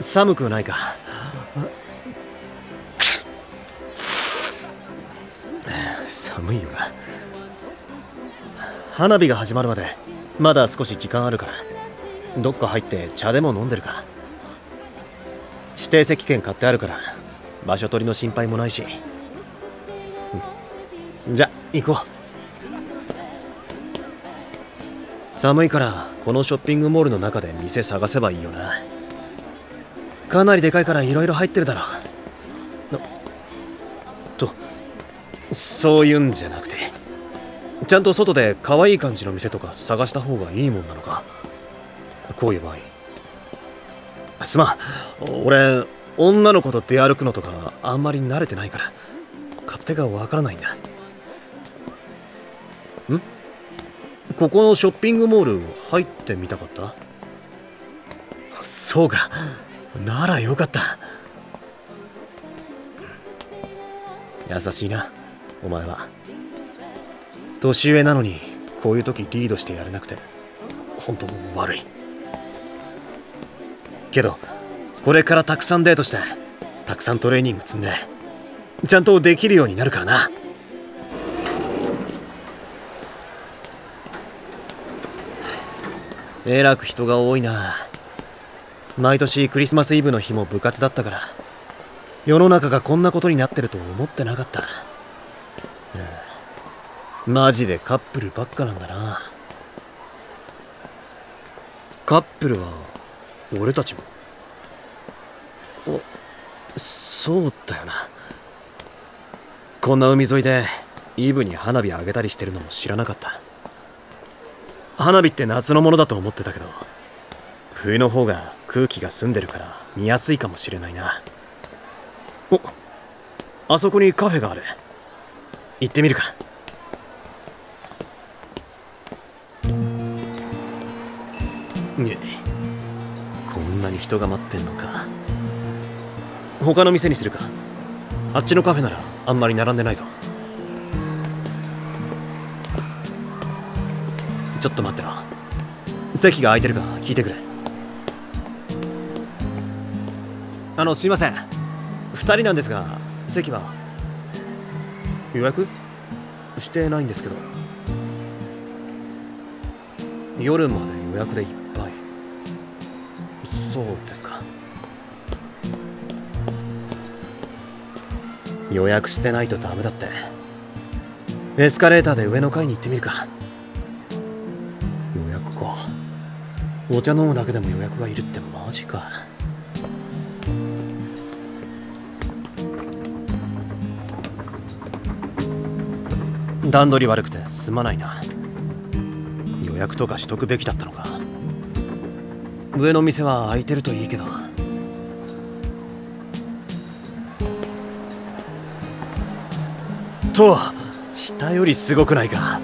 寒くないか。寒いよな。花火が始まるまでまだ少し時間あるから。どっか入って茶でも飲んでるか。指定席券買ってあるから場所取りの心配もないし、うん、じゃ行こう。寒いからこのショッピングモールの中で店探せばいいよな。かなりでかいから色々入ってるだろ。とそういうんじゃなくて。ちゃんと外で可愛い感じの店とか探した方がいいもんなのか。こういう場合。すまん。俺女の子と出歩くのとかあんまり慣れてないから。勝手がわからないんだ。ん？ここのショッピングモール入ってみたかった？そうか。ならよかった。優しいなお前は。年上なのにこういう時リードしてやれなくて本当悪い。けどこれからたくさんデートしてたくさんトレーニング積んでちゃんとできるようになるからな。えらく人が多いな。毎年クリスマスイブの日も部活だったから世の中がこんなことになってると思ってなかった、うん、マジでカップルばっかなんだな。カップルは俺たちも。おそうだよな。こんな海沿いでイブに花火あげたりしてるのも知らなかった。花火って夏のものだと思ってたけど冬の方が空気が澄んでるから見やすいかもしれないな。おあそこにカフェがある。行ってみるか。ねこんなに人が待ってんのか。他の店にするか。あっちのカフェならあんまり並んでないぞ。ちょっと待ってろ。席が空いてるか聞いてくれ。あのすいません。2人なんですが席は？予約？してないんですけど。夜まで予約でいっぱい。そうですか。予約してないとダメだって。エスカレーターで上の階に行ってみるか。予約か。お茶飲むだけでも予約がいるってマジか。段取り悪くてすまないな。予約とかしとくべきだったのか。上の店は空いてるといいけど。と下よりすごくないか。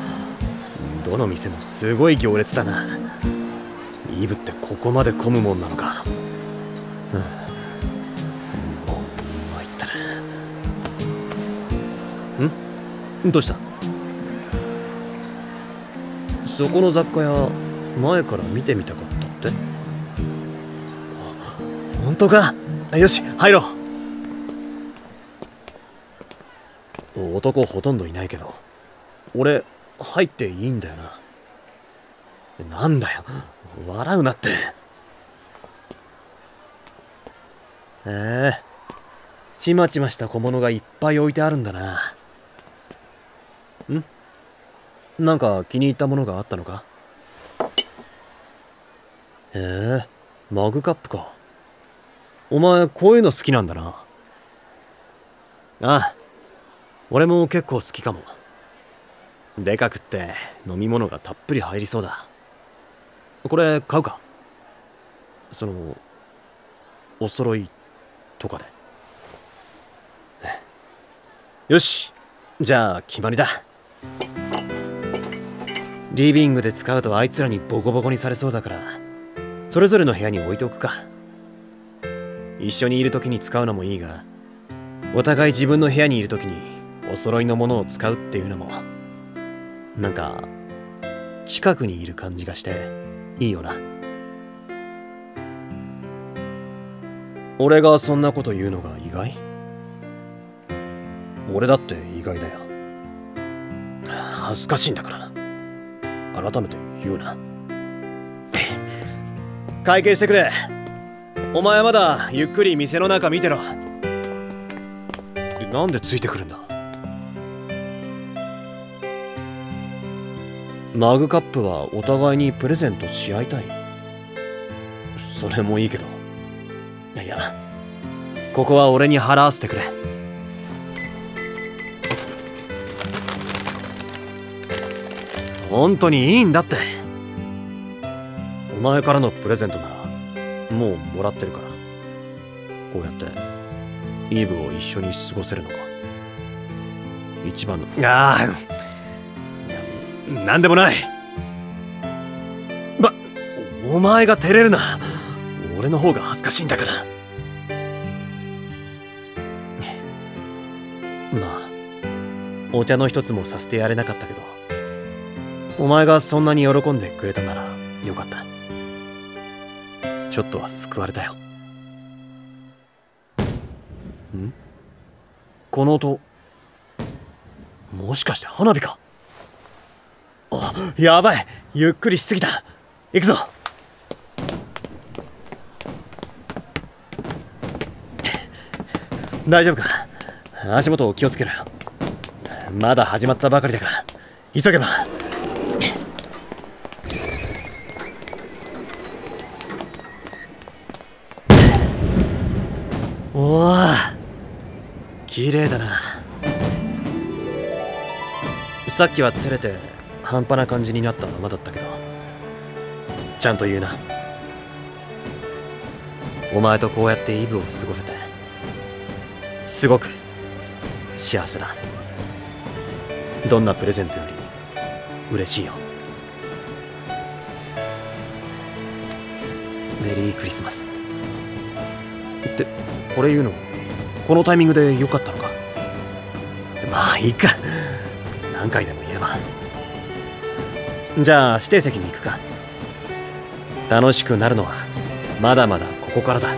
どの店もすごい行列だな。イブってここまで混むもんなのか。うん。もう参ったなん？どうした？そこの雑貨屋前から見てみたかったって？本当か？よし入ろう。男ほとんどいないけど。俺入っていいんだよな。なんだよ。笑うなって。ええちまちました小物がいっぱい置いてあるんだな。ん？なんか気に入ったものがあったのか？へえマグカップか。お前こういうの好きなんだな。ああ俺も結構好きかも。でかくって飲み物がたっぷり入りそうだ。これ買うか？そのお揃いとかで。よしじゃあ決まりだ。リビングで使うとあいつらにボコボコにされそうだから。それぞれの部屋に置いておくか。一緒にいる時に使うのもいいがお互い自分の部屋にいる時にお揃いのものを使うっていうのもなんか近くにいる感じがしていいよな。俺がそんなこと言うのが意外？俺だって意外だよ。恥ずかしいんだから改めて言うな。会計してくれ。お前はまだゆっくり店の中見てろ。なんでついてくるんだ？マグカップはお互いにプレゼントし合いたい。それもいいけど。いやここは俺に払わせてくれ。本当にいいんだって。お前からのプレゼントならもうもらってるから。こうやってイーブを一緒に過ごせるのか。一番の。ああなんでもない。ばお前が照れるな。俺の方が恥ずかしいんだから。まあお茶の一つもさせてやれなかったけどお前がそんなに喜んでくれたならよかった。ちょっとは救われたよ。ん？この音。もしかして花火か？あやばい。ゆっくりしすぎた。行くぞ。大丈夫か？足元を気をつけろよ。まだ始まったばかりだから。急げば。おお綺麗だな。さっきは照れて半端な感じになったままだったけど。ちゃんと言うな。お前とこうやってイブを過ごせて。すごく幸せだ。どんなプレゼントより嬉しいよ。メリークリスマス。ってこれ言うの？このタイミングでよかったのか？まあいいか。何回でも言えば。じゃあ指定席に行くか。楽しくなるのはまだまだここからだ。